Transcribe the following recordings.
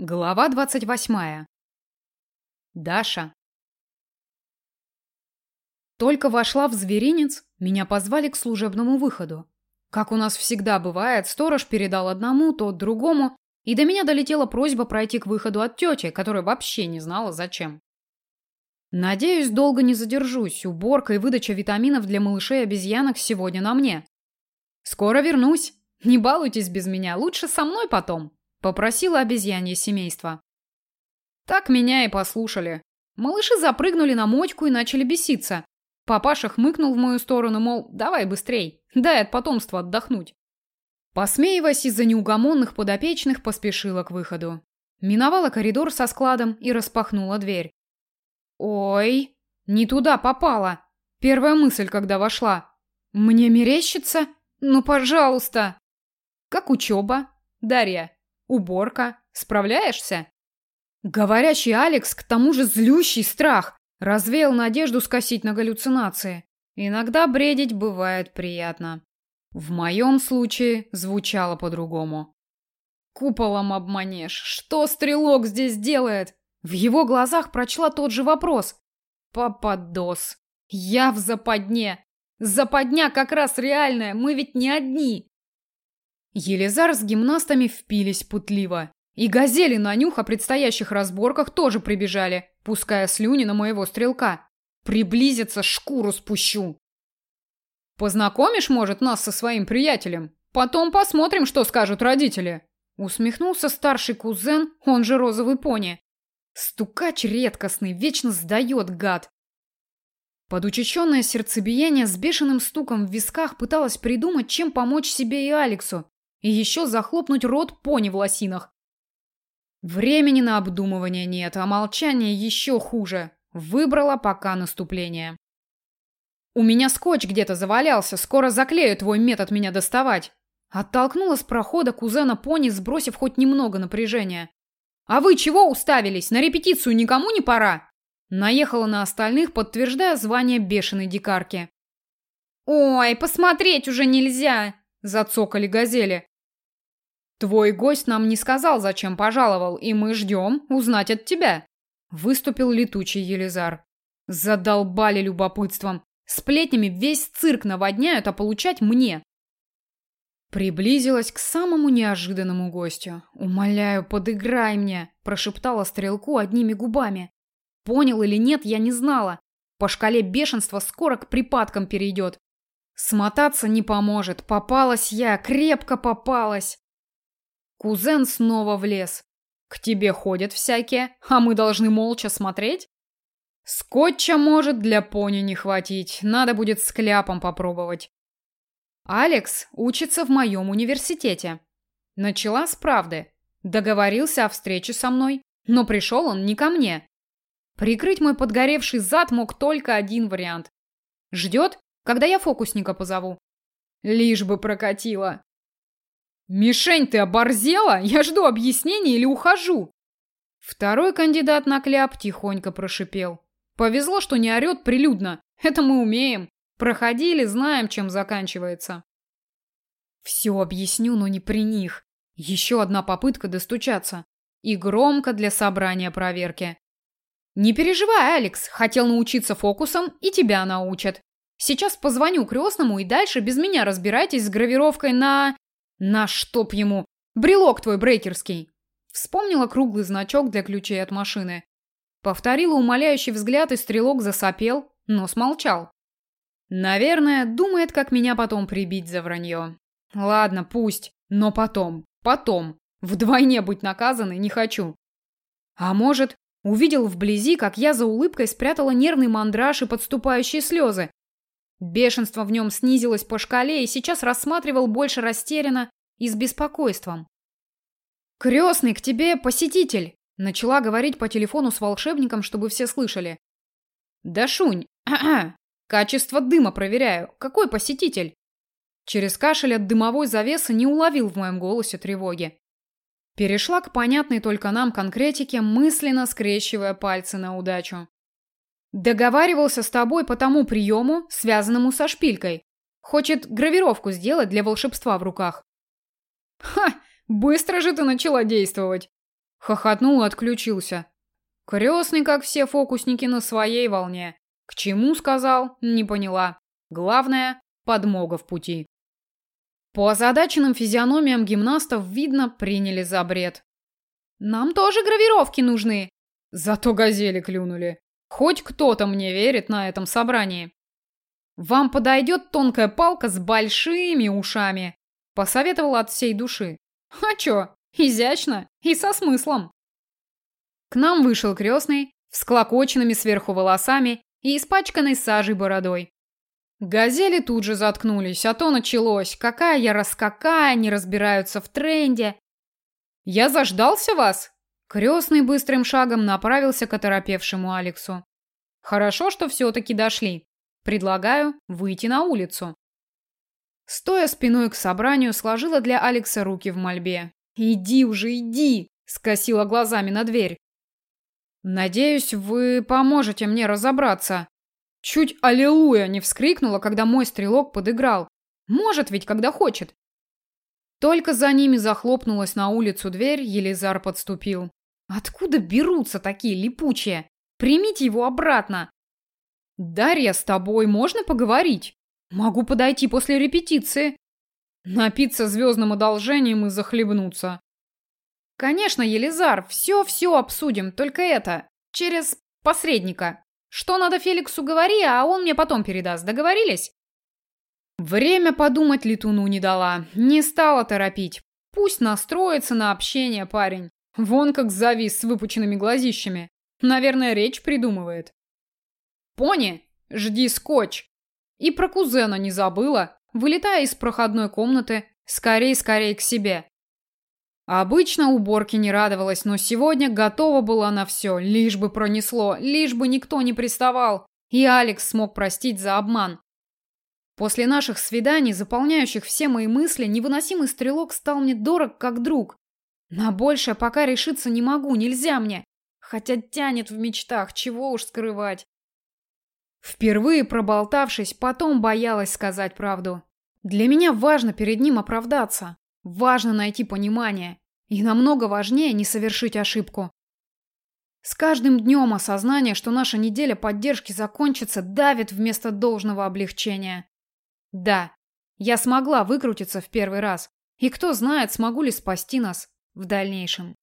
Глава двадцать восьмая. Даша. Только вошла в зверинец, меня позвали к служебному выходу. Как у нас всегда бывает, сторож передал одному, тот другому, и до меня долетела просьба пройти к выходу от тети, которая вообще не знала зачем. Надеюсь, долго не задержусь. Уборка и выдача витаминов для малышей-обезьянок сегодня на мне. Скоро вернусь. Не балуйтесь без меня, лучше со мной потом. Попросила обезьянье семейство. Так меня и послушали. Малыши запрыгнули на мочку и начали беситься. Папаша хмыкнул в мою сторону, мол, давай быстрей, дай от потомства отдохнуть. Посмеиваясь из-за неугомонных подопечных, поспешила к выходу. Миновала коридор со складом и распахнула дверь. Ой, не туда попала. Первая мысль, когда вошла. Мне мерещится? Ну, пожалуйста. Как учеба? Дарья, Уборка. Справляешься? Говорящий Алекс, к тому же злющий страх, развеял надежду скосить на галлюцинации. Иногда бредить бывает приятно. В моем случае звучало по-другому. Куполом обманешь. Что стрелок здесь делает? В его глазах прочла тот же вопрос. Попадос. Я в западне. Западня как раз реальная, мы ведь не одни. Елизар с гимнастами впились путливо. И газели на нюх о предстоящих разборках тоже прибежали, пуская слюни на моего стрелка. Приблизиться, шкуру спущу. Познакомишь, может, нас со своим приятелем? Потом посмотрим, что скажут родители. Усмехнулся старший кузен, он же розовый пони. Стукач редкостный, вечно сдает, гад. Подучащенное сердцебиение с бешеным стуком в висках пыталась придумать, чем помочь себе и Алексу, и еще захлопнуть рот пони в лосинах. Времени на обдумывание нет, а молчание еще хуже. Выбрала пока наступление. У меня скотч где-то завалялся, скоро заклею твой метод меня доставать. Оттолкнула с прохода кузена пони, сбросив хоть немного напряжения. А вы чего уставились? На репетицию никому не пора? Наехала на остальных, подтверждая звание бешеной дикарки. Ой, посмотреть уже нельзя, зацокали газели. Твой гость нам не сказал, зачем пожаловал, и мы ждем узнать от тебя. Выступил летучий Елизар. Задолбали любопытством. Сплетнями весь цирк наводняют, а получать мне. Приблизилась к самому неожиданному гостю. «Умоляю, подыграй мне!» – прошептала стрелку одними губами. Понял или нет, я не знала. По шкале бешенства скоро к припадкам перейдет. Смотаться не поможет. Попалась я, крепко попалась. Кузен снова влез. К тебе ходят всякие, а мы должны молча смотреть? Скотча может для пони не хватить, надо будет с кляпом попробовать. Алекс учится в моем университете. Начала с правды. Договорился о встрече со мной, но пришел он не ко мне. Прикрыть мой подгоревший зад мог только один вариант. Ждет, когда я фокусника позову. Лишь бы прокатило. «Мишень, ты оборзела? Я жду объяснений или ухожу?» Второй кандидат на кляп тихонько прошипел. «Повезло, что не орет прилюдно. Это мы умеем. Проходили, знаем, чем заканчивается». Все объясню, но не при них. Еще одна попытка достучаться. И громко для собрания проверки. «Не переживай, Алекс. Хотел научиться фокусам, и тебя научат. Сейчас позвоню крестному, и дальше без меня разбирайтесь с гравировкой на... На чтоб ему! Брелок твой брейкерский!» Вспомнила круглый значок для ключей от машины. Повторила умоляющий взгляд, и стрелок засопел, но смолчал. Наверное, думает, как меня потом прибить за вранье. Ладно, пусть, но потом, потом. Вдвойне быть наказанной не хочу. А может, увидел вблизи, как я за улыбкой спрятала нервный мандраж и подступающие слезы, Бешенство в нем снизилось по шкале и сейчас рассматривал больше растерянно и с беспокойством. «Крестный, к тебе посетитель!» Начала говорить по телефону с волшебником, чтобы все слышали. «Да шунь! Качество дыма проверяю. Какой посетитель?» Через кашель от дымовой завесы не уловил в моем голосе тревоги. Перешла к понятной только нам конкретике, мысленно скрещивая пальцы на удачу. Договаривался с тобой по тому приему, связанному со шпилькой. Хочет гравировку сделать для волшебства в руках. Ха, быстро же ты начала действовать. Хохотнул и отключился. Крестный, как все фокусники, на своей волне. К чему сказал, не поняла. Главное, подмога в пути. По озадаченным физиономиям гимнастов видно, приняли за бред. Нам тоже гравировки нужны. Зато газели клюнули. Хоть кто-то мне верит на этом собрании. Вам подойдет тонкая палка с большими ушами. Посоветовал от всей души. А чё, изящно и со смыслом. К нам вышел крестный, с клокоченными сверху волосами и испачканной сажей бородой. Газели тут же заткнулись, а то началось. Какая я раскакая, не разбираются в тренде. Я заждался вас? Крестный быстрым шагом направился к оторопевшему Алексу. Хорошо, что все-таки дошли. Предлагаю выйти на улицу. Стоя спиной к собранию, сложила для Алекса руки в мольбе. «Иди уже, иди!» – скосила глазами на дверь. «Надеюсь, вы поможете мне разобраться». Чуть «Аллилуйя» не вскрикнула, когда мой стрелок подыграл. Может ведь, когда хочет. Только за ними захлопнулась на улицу дверь, Елизар подступил. «Откуда берутся такие липучие? Примите его обратно!» «Дарья, с тобой можно поговорить? Могу подойти после репетиции. Напиться звездным одолжением и захлебнуться. Конечно, Елизар, все-все обсудим, только это, через посредника. Что надо Феликсу говори, а он мне потом передаст. Договорились? Время подумать Летуну не дала, не стала торопить. Пусть настроится на общение парень. Вон как завис с выпученными глазищами. Наверное, речь придумывает. Пони, жди скотч. И про кузена не забыла, вылетая из проходной комнаты, скорей-скорей к себе. Обычно уборке не радовалась, но сегодня готова была на все, лишь бы пронесло, лишь бы никто не приставал, и Алекс смог простить за обман. После наших свиданий, заполняющих все мои мысли, невыносимый стрелок стал мне дорог как друг. На большее пока решиться не могу, нельзя мне. Хотя тянет в мечтах, чего уж скрывать. Впервые проболтавшись, потом боялась сказать правду. Для меня важно перед ним оправдаться. Важно найти понимание. И намного важнее не совершить ошибку. С каждым днем осознание, что наша неделя поддержки закончится, давит вместо должного облегчения. Да, я смогла выкрутиться в первый раз. И кто знает, смогу ли спасти нас в дальнейшем.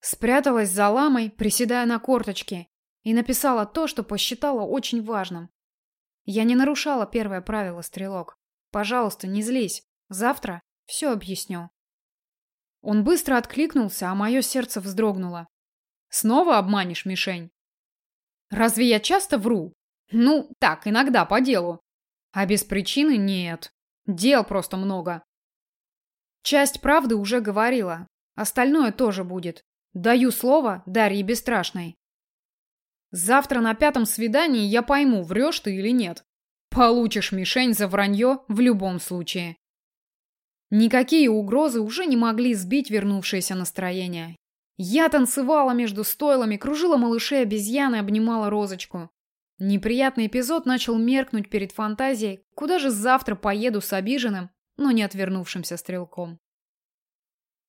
Спряталась за ламой, приседая на корточки, и написала то, что посчитала очень важным. Я не нарушала первое правило, стрелок. Пожалуйста, не злись. Завтра все объясню. Он быстро откликнулся, а мое сердце вздрогнуло. Снова обманешь мишень? Разве я часто вру? Ну, так, иногда по делу. А без причины нет. Дел просто много. Часть правды уже говорила. Остальное тоже будет. Даю слово Дарье Бесстрашной. Завтра на пятом свидании я пойму, врешь ты или нет. Получишь мишень за вранье в любом случае. Никакие угрозы уже не могли сбить вернувшееся настроение. Я танцевала между стойлами, кружила малышей обезьяны, обнимала розочку. Неприятный эпизод начал меркнуть перед фантазией, куда же завтра поеду с обиженным, но не отвернувшимся стрелком.